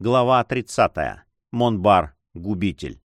Глава 30. Монбар. Губитель.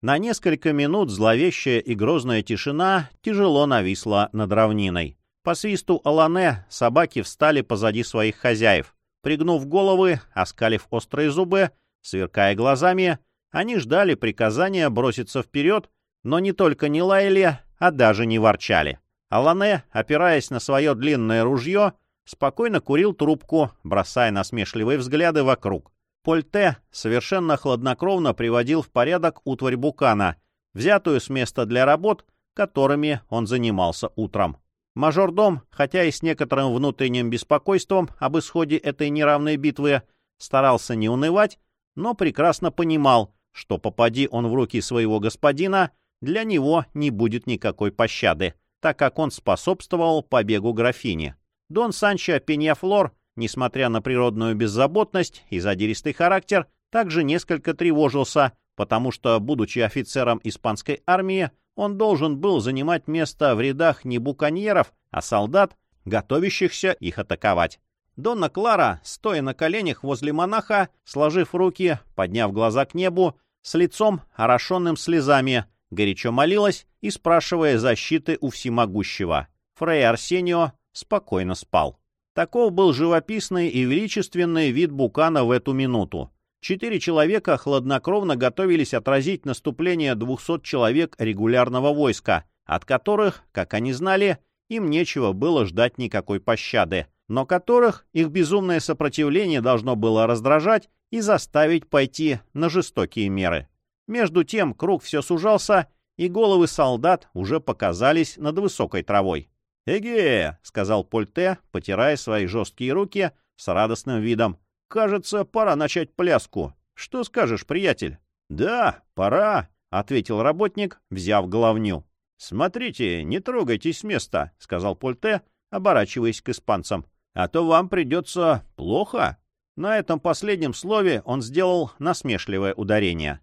На несколько минут зловещая и грозная тишина тяжело нависла над равниной. По свисту Алане собаки встали позади своих хозяев. Пригнув головы, оскалив острые зубы, сверкая глазами, они ждали приказания броситься вперед, но не только не лаяли, а даже не ворчали. Алане, опираясь на свое длинное ружье, спокойно курил трубку, бросая насмешливые взгляды вокруг. Польте совершенно хладнокровно приводил в порядок утварь Букана, взятую с места для работ, которыми он занимался утром. Мажордом, хотя и с некоторым внутренним беспокойством об исходе этой неравной битвы, старался не унывать, но прекрасно понимал, что попади он в руки своего господина, для него не будет никакой пощады, так как он способствовал побегу графини. Дон Санчо Пеньяфлор, несмотря на природную беззаботность и задиристый характер, также несколько тревожился, потому что, будучи офицером испанской армии, он должен был занимать место в рядах не буконьеров, а солдат, готовящихся их атаковать. Донна Клара, стоя на коленях возле монаха, сложив руки, подняв глаза к небу, с лицом, орошенным слезами, горячо молилась и спрашивая защиты у всемогущего. Фрей Арсенио спокойно спал. Таков был живописный и величественный вид Букана в эту минуту. Четыре человека хладнокровно готовились отразить наступление двухсот человек регулярного войска, от которых, как они знали, им нечего было ждать никакой пощады, но которых их безумное сопротивление должно было раздражать и заставить пойти на жестокие меры. Между тем круг все сужался, и головы солдат уже показались над высокой травой. «Эге!» — сказал Польте, потирая свои жесткие руки с радостным видом. «Кажется, пора начать пляску. Что скажешь, приятель?» «Да, пора», — ответил работник, взяв головню. «Смотрите, не трогайтесь с места», — сказал Польте, оборачиваясь к испанцам. «А то вам придется плохо». На этом последнем слове он сделал насмешливое ударение.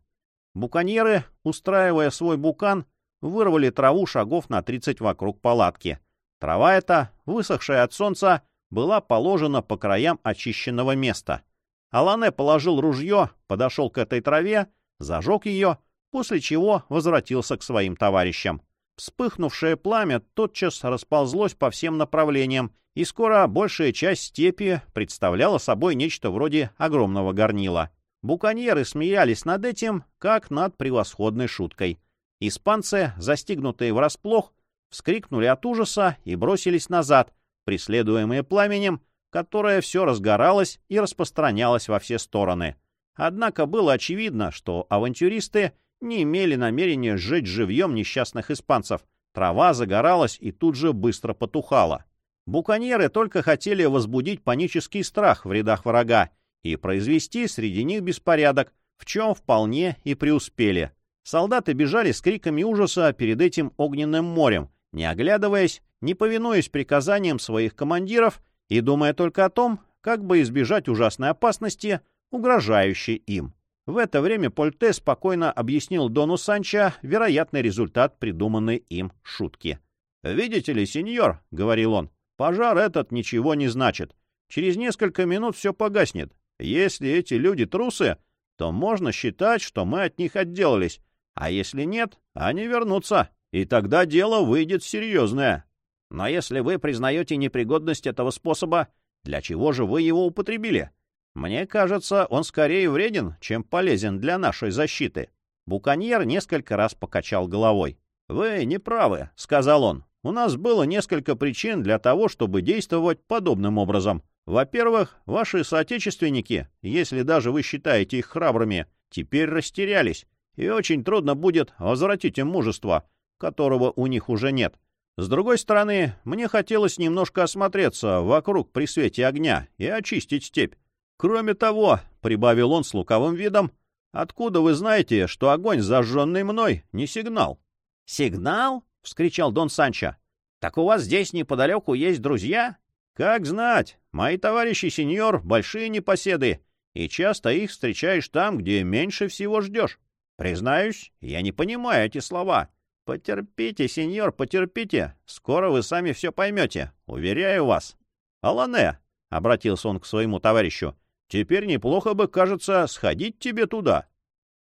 Буконьеры, устраивая свой букан, вырвали траву шагов на тридцать вокруг палатки — Трава эта, высохшая от солнца, была положена по краям очищенного места. Алане положил ружье, подошел к этой траве, зажег ее, после чего возвратился к своим товарищам. Вспыхнувшее пламя тотчас расползлось по всем направлениям, и скоро большая часть степи представляла собой нечто вроде огромного горнила. Буконьеры смеялись над этим, как над превосходной шуткой. Испанцы, застигнутые врасплох, вскрикнули от ужаса и бросились назад, преследуемые пламенем, которое все разгоралось и распространялось во все стороны. Однако было очевидно, что авантюристы не имели намерения сжечь живьем несчастных испанцев. Трава загоралась и тут же быстро потухала. Буконьеры только хотели возбудить панический страх в рядах врага и произвести среди них беспорядок, в чем вполне и преуспели. Солдаты бежали с криками ужаса перед этим огненным морем, не оглядываясь, не повинуясь приказаниям своих командиров и думая только о том, как бы избежать ужасной опасности, угрожающей им. В это время Польте спокойно объяснил Дону Санчо вероятный результат придуманной им шутки. «Видите ли, сеньор», — говорил он, — «пожар этот ничего не значит. Через несколько минут все погаснет. Если эти люди трусы, то можно считать, что мы от них отделались, а если нет, они вернутся и тогда дело выйдет серьезное. Но если вы признаете непригодность этого способа, для чего же вы его употребили? Мне кажется, он скорее вреден, чем полезен для нашей защиты. Буконьер несколько раз покачал головой. «Вы не правы», — сказал он. «У нас было несколько причин для того, чтобы действовать подобным образом. Во-первых, ваши соотечественники, если даже вы считаете их храбрыми, теперь растерялись, и очень трудно будет возвратить им мужество, которого у них уже нет. С другой стороны, мне хотелось немножко осмотреться вокруг при свете огня и очистить степь. Кроме того, — прибавил он с луковым видом, — откуда вы знаете, что огонь, зажженный мной, не сигнал? — Сигнал? — вскричал Дон Санчо. — Так у вас здесь неподалеку есть друзья? — Как знать. Мои товарищи сеньор — большие непоседы, и часто их встречаешь там, где меньше всего ждешь. Признаюсь, я не понимаю эти слова. «Потерпите, сеньор, потерпите. Скоро вы сами все поймете. Уверяю вас». «Алане», — обратился он к своему товарищу, — «теперь неплохо бы, кажется, сходить тебе туда».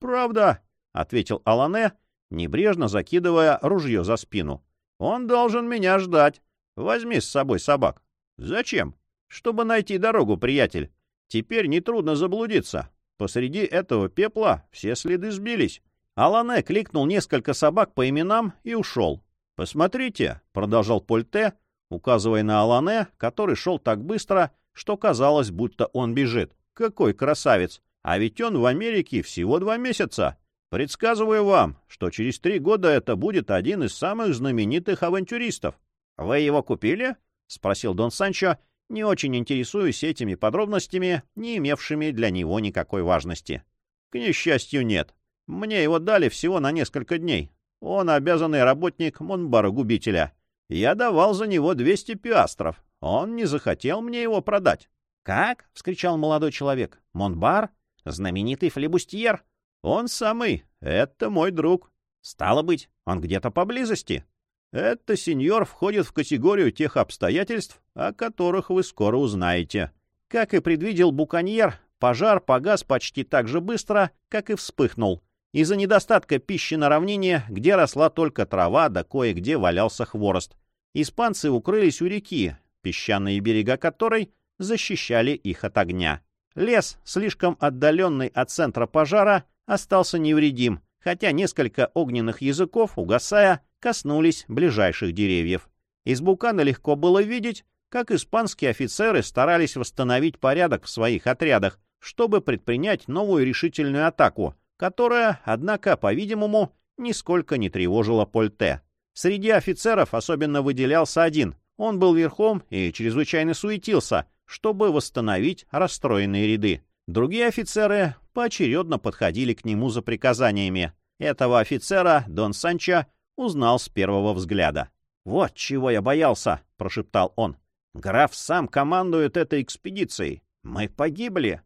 «Правда», — ответил Алане, небрежно закидывая ружье за спину. «Он должен меня ждать. Возьми с собой собак». «Зачем?» «Чтобы найти дорогу, приятель. Теперь нетрудно заблудиться. Посреди этого пепла все следы сбились». Алане кликнул несколько собак по именам и ушел. «Посмотрите», — продолжал Польте, указывая на Алане, который шел так быстро, что казалось, будто он бежит. «Какой красавец! А ведь он в Америке всего два месяца. Предсказываю вам, что через три года это будет один из самых знаменитых авантюристов. — Вы его купили? — спросил Дон Санчо, не очень интересуясь этими подробностями, не имевшими для него никакой важности. — К несчастью, нет. Мне его дали всего на несколько дней. Он обязанный работник Монбара-губителя. Я давал за него 200 пиастров. Он не захотел мне его продать. — Как? — вскричал молодой человек. — Монбар? Знаменитый флебустьер? Он самый. Это мой друг. Стало быть, он где-то поблизости. Это сеньор входит в категорию тех обстоятельств, о которых вы скоро узнаете. Как и предвидел Буконьер, пожар погас почти так же быстро, как и вспыхнул. Из-за недостатка пищи на равнине, где росла только трава, да кое-где валялся хворост. Испанцы укрылись у реки, песчаные берега которой защищали их от огня. Лес, слишком отдаленный от центра пожара, остался невредим, хотя несколько огненных языков, угасая, коснулись ближайших деревьев. Из букана легко было видеть, как испанские офицеры старались восстановить порядок в своих отрядах, чтобы предпринять новую решительную атаку, которая, однако, по-видимому, нисколько не тревожила Польте. Среди офицеров особенно выделялся один. Он был верхом и чрезвычайно суетился, чтобы восстановить расстроенные ряды. Другие офицеры поочередно подходили к нему за приказаниями. Этого офицера Дон Санчо узнал с первого взгляда. «Вот чего я боялся», — прошептал он. «Граф сам командует этой экспедицией. Мы погибли».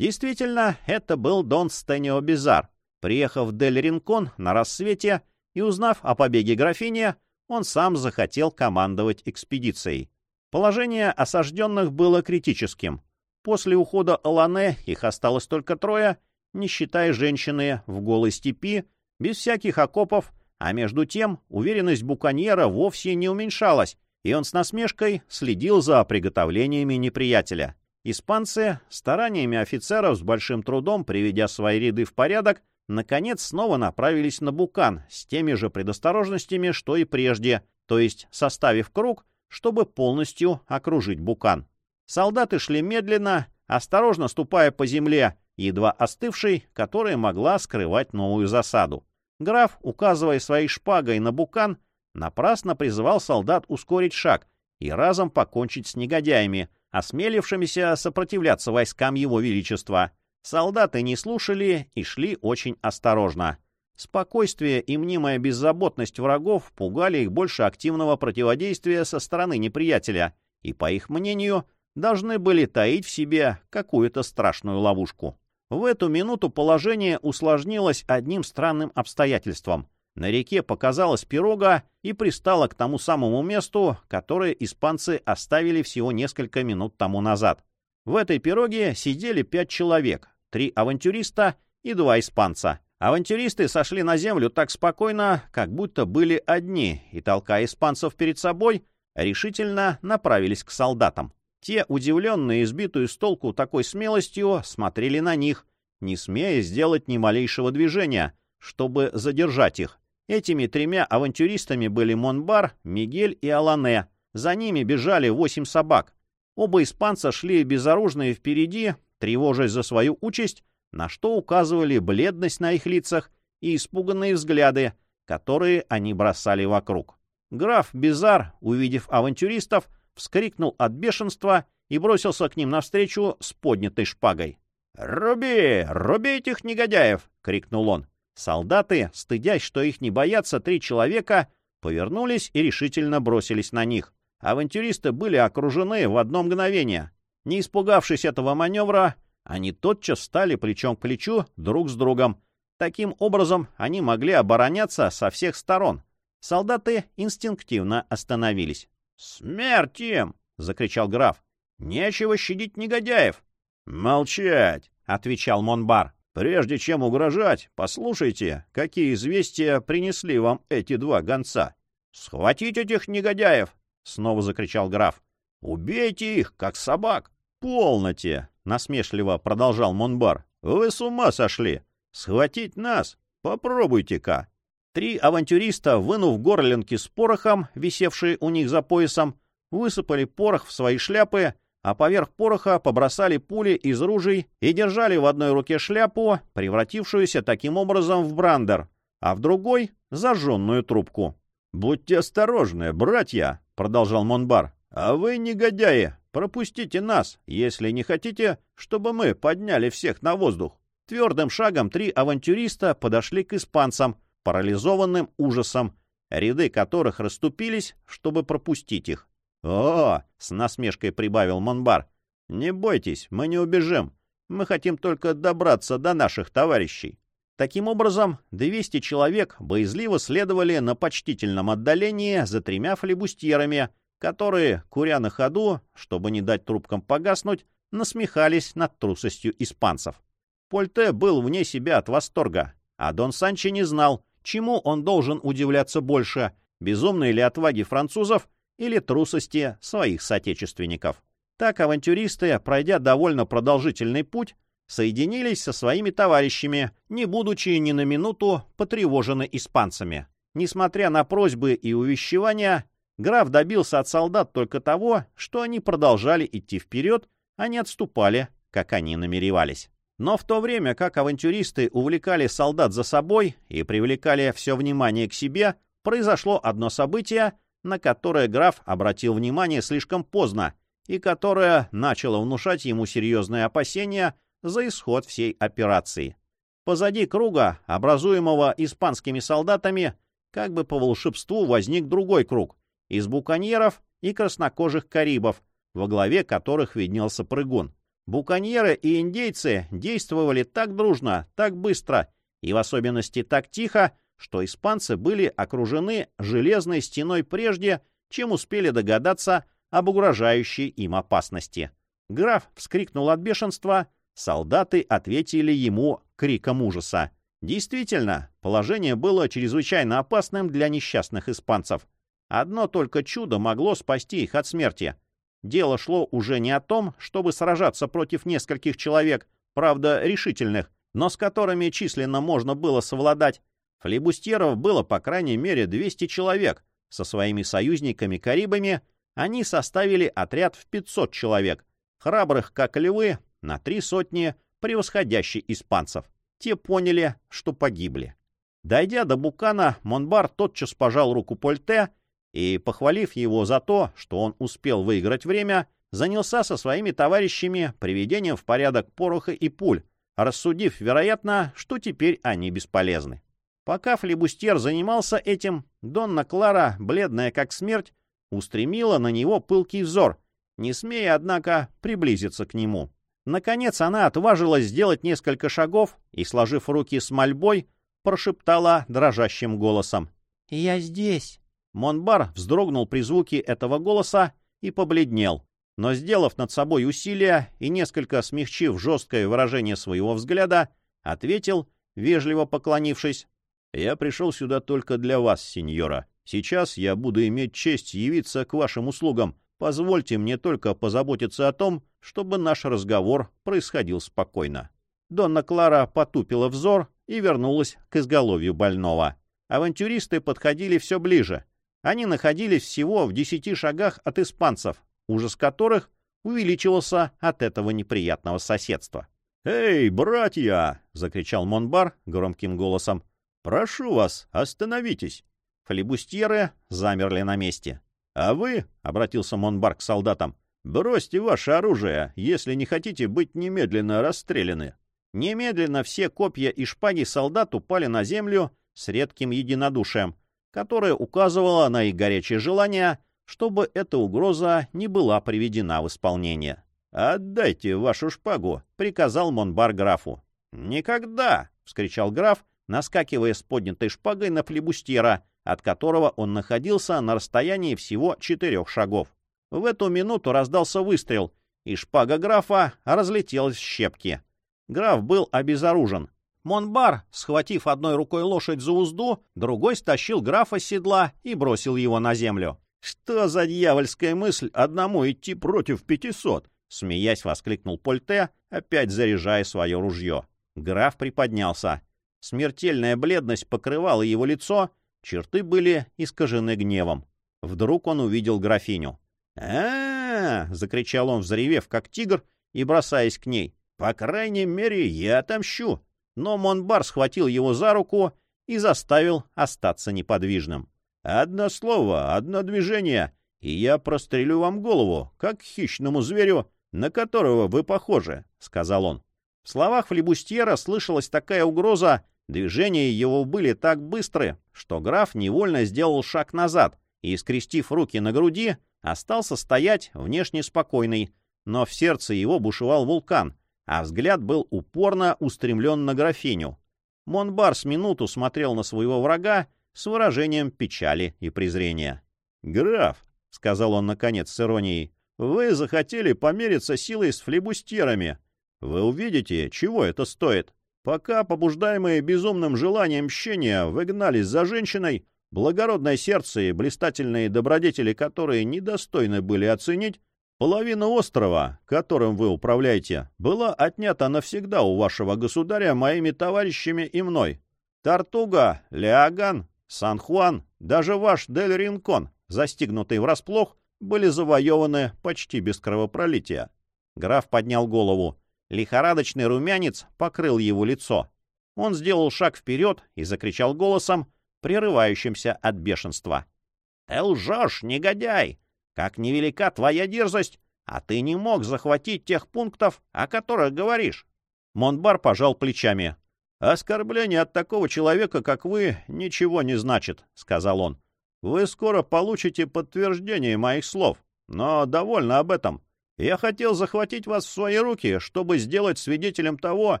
Действительно, это был Дон Стенио Бизар. Приехав в Дель-Ринкон на рассвете и узнав о побеге графини, он сам захотел командовать экспедицией. Положение осажденных было критическим. После ухода Алане их осталось только трое, не считая женщины в голой степи, без всяких окопов, а между тем уверенность буконьера вовсе не уменьшалась, и он с насмешкой следил за приготовлениями неприятеля. Испанцы, стараниями офицеров с большим трудом приведя свои ряды в порядок, наконец снова направились на Букан с теми же предосторожностями, что и прежде, то есть составив круг, чтобы полностью окружить Букан. Солдаты шли медленно, осторожно ступая по земле, едва остывшей, которая могла скрывать новую засаду. Граф, указывая своей шпагой на Букан, напрасно призывал солдат ускорить шаг и разом покончить с негодяями, осмелившимися сопротивляться войскам его величества. Солдаты не слушали и шли очень осторожно. Спокойствие и мнимая беззаботность врагов пугали их больше активного противодействия со стороны неприятеля и, по их мнению, должны были таить в себе какую-то страшную ловушку. В эту минуту положение усложнилось одним странным обстоятельством. На реке показалась пирога и пристала к тому самому месту, которое испанцы оставили всего несколько минут тому назад. В этой пироге сидели пять человек, три авантюриста и два испанца. Авантюристы сошли на землю так спокойно, как будто были одни, и, толкая испанцев перед собой, решительно направились к солдатам. Те, удивленные избитую с толку такой смелостью, смотрели на них, не смея сделать ни малейшего движения, чтобы задержать их. Этими тремя авантюристами были Монбар, Мигель и Алане. За ними бежали восемь собак. Оба испанца шли безоружные впереди, тревожась за свою участь, на что указывали бледность на их лицах и испуганные взгляды, которые они бросали вокруг. Граф Бизар, увидев авантюристов, вскрикнул от бешенства и бросился к ним навстречу с поднятой шпагой. «Руби! Руби этих негодяев!» — крикнул он. Солдаты, стыдясь, что их не боятся три человека, повернулись и решительно бросились на них. Авантюристы были окружены в одно мгновение. Не испугавшись этого маневра, они тотчас стали плечом к плечу друг с другом. Таким образом, они могли обороняться со всех сторон. Солдаты инстинктивно остановились. «Смерть им!» — закричал граф. Нечего щадить негодяев. «Молчать!» — отвечал Монбар. «Прежде чем угрожать, послушайте, какие известия принесли вам эти два гонца». «Схватить этих негодяев!» — снова закричал граф. «Убейте их, как собак!» «Полноте!» — насмешливо продолжал Монбар. «Вы с ума сошли! Схватить нас? Попробуйте-ка!» Три авантюриста, вынув горлинки с порохом, висевшие у них за поясом, высыпали порох в свои шляпы, а поверх пороха побросали пули из ружей и держали в одной руке шляпу, превратившуюся таким образом в брандер, а в другой — зажженную трубку. «Будьте осторожны, братья!» — продолжал Монбар. «А вы, негодяи, пропустите нас, если не хотите, чтобы мы подняли всех на воздух». Твердым шагом три авантюриста подошли к испанцам, парализованным ужасом, ряды которых расступились, чтобы пропустить их. «О!» — с насмешкой прибавил Монбар. «Не бойтесь, мы не убежим. Мы хотим только добраться до наших товарищей». Таким образом, 200 человек боязливо следовали на почтительном отдалении за тремя флебустьерами, которые, куря на ходу, чтобы не дать трубкам погаснуть, насмехались над трусостью испанцев. Польте был вне себя от восторга, а Дон Санчо не знал, чему он должен удивляться больше, безумной ли отваге французов или трусости своих соотечественников. Так авантюристы, пройдя довольно продолжительный путь, соединились со своими товарищами, не будучи ни на минуту потревожены испанцами. Несмотря на просьбы и увещевания, граф добился от солдат только того, что они продолжали идти вперед, а не отступали, как они намеревались. Но в то время, как авантюристы увлекали солдат за собой и привлекали все внимание к себе, произошло одно событие, на которое граф обратил внимание слишком поздно и которое начало внушать ему серьезные опасения за исход всей операции. Позади круга, образуемого испанскими солдатами, как бы по волшебству возник другой круг из буконьеров и краснокожих карибов, во главе которых виднелся прыгун. Буконьеры и индейцы действовали так дружно, так быстро и в особенности так тихо, что испанцы были окружены железной стеной прежде, чем успели догадаться об угрожающей им опасности. Граф вскрикнул от бешенства, солдаты ответили ему криком ужаса. Действительно, положение было чрезвычайно опасным для несчастных испанцев. Одно только чудо могло спасти их от смерти. Дело шло уже не о том, чтобы сражаться против нескольких человек, правда, решительных, но с которыми численно можно было совладать, Флебустьеров было по крайней мере 200 человек. Со своими союзниками-карибами они составили отряд в 500 человек, храбрых как львы, на три сотни, превосходящий испанцев. Те поняли, что погибли. Дойдя до Букана, Монбар тотчас пожал руку Польте и, похвалив его за то, что он успел выиграть время, занялся со своими товарищами приведением в порядок пороха и пуль, рассудив, вероятно, что теперь они бесполезны. Пока флебустьер занимался этим, Донна Клара, бледная как смерть, устремила на него пылкий взор, не смея, однако, приблизиться к нему. Наконец она отважилась сделать несколько шагов и, сложив руки с мольбой, прошептала дрожащим голосом. «Я здесь». Монбар вздрогнул при звуке этого голоса и побледнел, но, сделав над собой усилие и несколько смягчив жесткое выражение своего взгляда, ответил, вежливо поклонившись, я пришел сюда только для вас, сеньора. Сейчас я буду иметь честь явиться к вашим услугам. Позвольте мне только позаботиться о том, чтобы наш разговор происходил спокойно». Донна Клара потупила взор и вернулась к изголовью больного. Авантюристы подходили все ближе. Они находились всего в десяти шагах от испанцев, ужас которых увеличивался от этого неприятного соседства. «Эй, братья!» — закричал Монбар громким голосом. «Прошу вас, остановитесь!» Флебустьеры замерли на месте. «А вы, — обратился Монбар к солдатам, — бросьте ваше оружие, если не хотите быть немедленно расстреляны». Немедленно все копья и шпаги солдат упали на землю с редким единодушием, которое указывало на их горячее желание, чтобы эта угроза не была приведена в исполнение. «Отдайте вашу шпагу», — приказал Монбар графу. «Никогда!» — вскричал граф, наскакивая с поднятой шпагой на флебустьера, от которого он находился на расстоянии всего четырех шагов. В эту минуту раздался выстрел, и шпага графа разлетелась в щепки. Граф был обезоружен. Монбар, схватив одной рукой лошадь за узду, другой стащил графа с седла и бросил его на землю. «Что за дьявольская мысль одному идти против пятисот?» — смеясь воскликнул Польте, опять заряжая свое ружье. Граф приподнялся. Смертельная бледность покрывала его лицо, черты были искажены гневом. Вдруг он увидел графиню. а, закричал он, взревев, как тигр, и бросаясь к ней. «По крайней мере, я отомщу!» Но Монбар схватил его за руку и заставил остаться неподвижным. «Одно слово, одно движение, и я прострелю вам голову, как хищному зверю, на которого вы похожи», — сказал он. В словах флебустьера слышалась такая угроза, движения его были так быстры, что граф невольно сделал шаг назад и, скрестив руки на груди, остался стоять внешне спокойный, но в сердце его бушевал вулкан, а взгляд был упорно устремлен на графиню. Монбар с минуту смотрел на своего врага с выражением печали и презрения. «Граф», — сказал он наконец с иронией, — «вы захотели помериться силой с флебустьерами. Вы увидите, чего это стоит. Пока, побуждаемые безумным желанием мщения, вы гнались за женщиной, благородное сердце и блистательные добродетели, которые недостойны были оценить, половина острова, которым вы управляете, была отнята навсегда у вашего государя моими товарищами и мной. Тартуга, Леоган, Сан-Хуан, даже ваш Дель Ринкон, застигнутый врасплох, были завоеваны почти без кровопролития. Граф поднял голову. Лихорадочный румянец покрыл его лицо. Он сделал шаг вперед и закричал голосом, прерывающимся от бешенства. — Ты лжешь, негодяй! Как невелика твоя дерзость, а ты не мог захватить тех пунктов, о которых говоришь. Монбар пожал плечами. — Оскорбление от такого человека, как вы, ничего не значит, — сказал он. — Вы скоро получите подтверждение моих слов, но довольно об этом. Я хотел захватить вас в свои руки, чтобы сделать свидетелем того,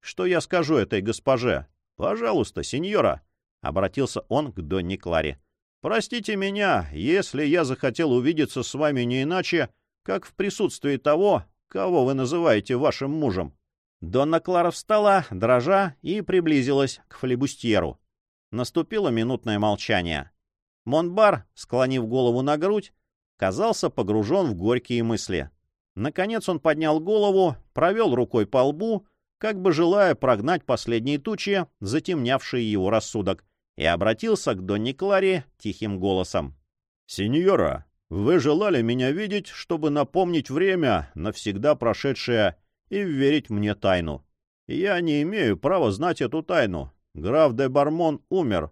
что я скажу этой госпоже. Пожалуйста, сеньора, — обратился он к Донне Кларе. — Простите меня, если я захотел увидеться с вами не иначе, как в присутствии того, кого вы называете вашим мужем. Донна Клара встала, дрожа, и приблизилась к флебустьеру. Наступило минутное молчание. Монбар, склонив голову на грудь, казался погружен в горькие мысли. Наконец он поднял голову, провел рукой по лбу, как бы желая прогнать последние тучи, затемнявшие его рассудок, и обратился к Донне Кларе тихим голосом. «Сеньора, вы желали меня видеть, чтобы напомнить время, навсегда прошедшее, и верить мне тайну. Я не имею права знать эту тайну. Граф де Бармон умер.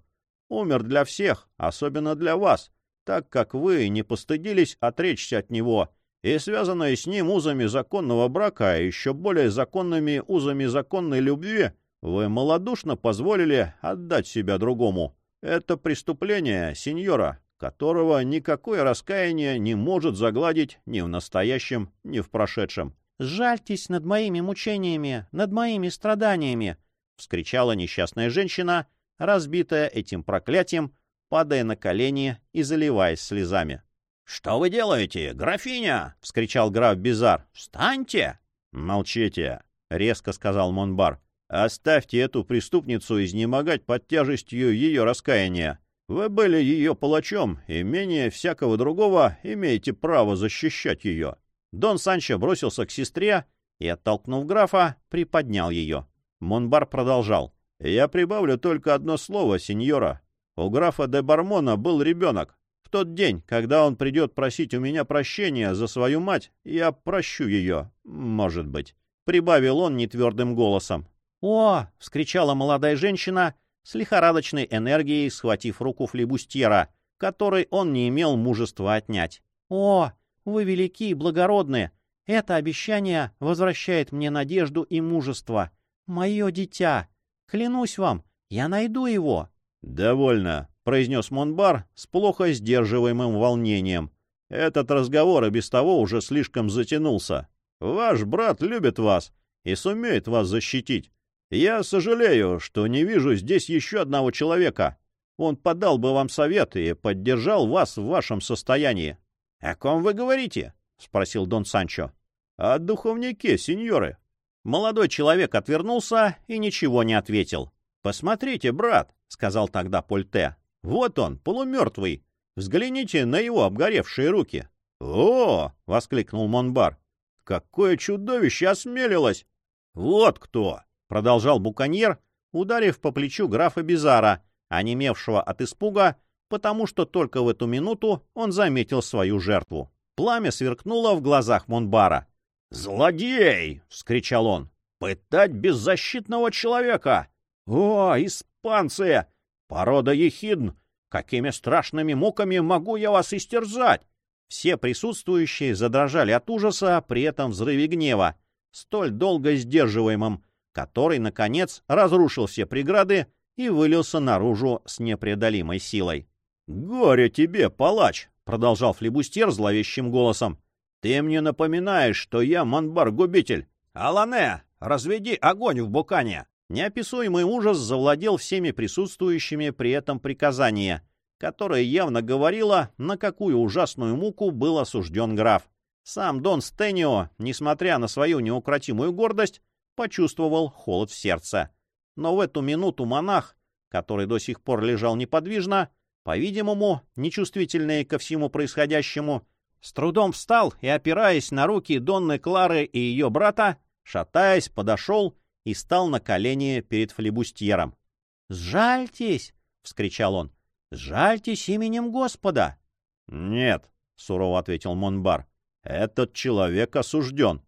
Умер для всех, особенно для вас, так как вы не постыдились отречься от него» и связанные с ним узами законного брака, а еще более законными узами законной любви, вы малодушно позволили отдать себя другому. Это преступление, сеньора, которого никакое раскаяние не может загладить ни в настоящем, ни в прошедшем. «Жальтесь над моими мучениями, над моими страданиями!» — вскричала несчастная женщина, разбитая этим проклятием, падая на колени и заливаясь слезами. «Что вы делаете, графиня?» — вскричал граф Бизар. «Встаньте!» «Молчите!» — резко сказал Монбар. «Оставьте эту преступницу изнемогать под тяжестью ее раскаяния. Вы были ее палачом, и менее всякого другого имеете право защищать ее». Дон Санчо бросился к сестре и, оттолкнув графа, приподнял ее. Монбар продолжал. «Я прибавлю только одно слово, сеньора. У графа де Бармона был ребенок тот день, когда он придет просить у меня прощения за свою мать, я прощу ее, может быть», — прибавил он нетвердым голосом. «О!» — вскричала молодая женщина с лихорадочной энергией, схватив руку флебустьера, которой он не имел мужества отнять. «О! Вы велики и благородны! Это обещание возвращает мне надежду и мужество. Мое дитя! Клянусь вам, я найду его!» «Довольно!» — произнес Монбар с плохо сдерживаемым волнением. «Этот разговор и без того уже слишком затянулся. Ваш брат любит вас и сумеет вас защитить. Я сожалею, что не вижу здесь еще одного человека. Он подал бы вам совет и поддержал вас в вашем состоянии». — О ком вы говорите? — спросил Дон Санчо. — О духовнике, сеньоры. Молодой человек отвернулся и ничего не ответил. «Посмотрите, брат», — сказал тогда Польте. «Вот он, полумертвый. Взгляните на его обгоревшие руки». «О!» — воскликнул Монбар. «Какое чудовище осмелилось!» «Вот кто!» — продолжал Буконьер, ударив по плечу графа Бизара, онемевшего от испуга, потому что только в эту минуту он заметил свою жертву. Пламя сверкнуло в глазах Монбара. «Злодей!» — вскричал он. «Пытать беззащитного человека! О, испанцы! Порода ехидн! Какими страшными муками могу я вас истерзать!» Все присутствующие задрожали от ужаса при этом взрыве гнева, столь долго сдерживаемом, который, наконец, разрушил все преграды и вылился наружу с непреодолимой силой. «Горе тебе, палач!» — продолжал флебустьер зловещим голосом. «Ты мне напоминаешь, что я манбар-губитель!» «Алане, разведи огонь в букане!» Неописуемый ужас завладел всеми присутствующими при этом приказание, которое явно говорило, на какую ужасную муку был осужден граф. Сам Дон Стенио, несмотря на свою неукротимую гордость, почувствовал холод в сердце. Но в эту минуту монах, который до сих пор лежал неподвижно, по-видимому, нечувствительный ко всему происходящему, с трудом встал и, опираясь на руки Донны Клары и ее брата, шатаясь, подошел и стал на колени перед флебустьером. «Сжальтесь!» — вскричал он. «Сжальтесь именем Господа!» «Нет», — сурово ответил Монбар, — «этот человек осужден».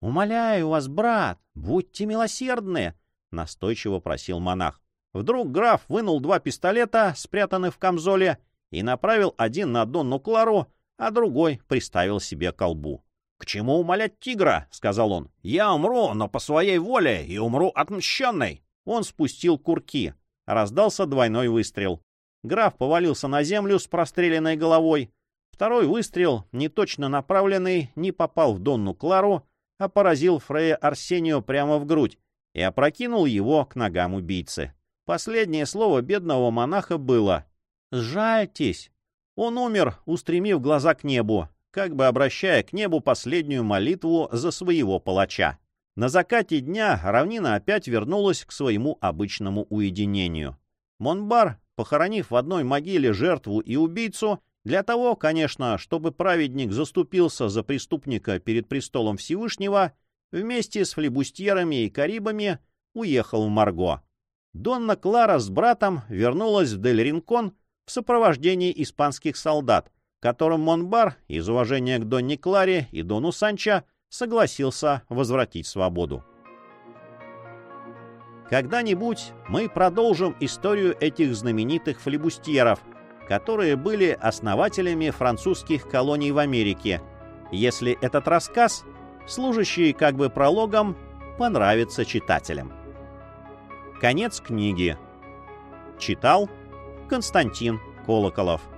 «Умоляю вас, брат, будьте милосердны!» — настойчиво просил монах. Вдруг граф вынул два пистолета, спрятанных в камзоле, и направил один на Донну Клару, а другой приставил себе колбу. «К чему умолять тигра?» — сказал он. «Я умру, но по своей воле, и умру отмщенный!» Он спустил курки. Раздался двойной выстрел. Граф повалился на землю с простреленной головой. Второй выстрел, не точно направленный, не попал в Донну Клару, а поразил Фрея Арсению прямо в грудь и опрокинул его к ногам убийцы. Последнее слово бедного монаха было «Сжальтесь!». Он умер, устремив глаза к небу, как бы обращая к небу последнюю молитву за своего палача. На закате дня равнина опять вернулась к своему обычному уединению. Монбар, похоронив в одной могиле жертву и убийцу, для того, конечно, чтобы праведник заступился за преступника перед престолом Всевышнего, вместе с флебустьерами и карибами уехал в Марго. Донна Клара с братом вернулась в Дель-Ринкон в сопровождении испанских солдат, которым Монбар из уважения к Донне Кларе и Дону Санчо согласился возвратить свободу. Когда-нибудь мы продолжим историю этих знаменитых флебустьеров, которые были основателями французских колоний в Америке, если этот рассказ, служащий как бы прологом, понравится читателям. Конец книги. Читал Константин Колоколов.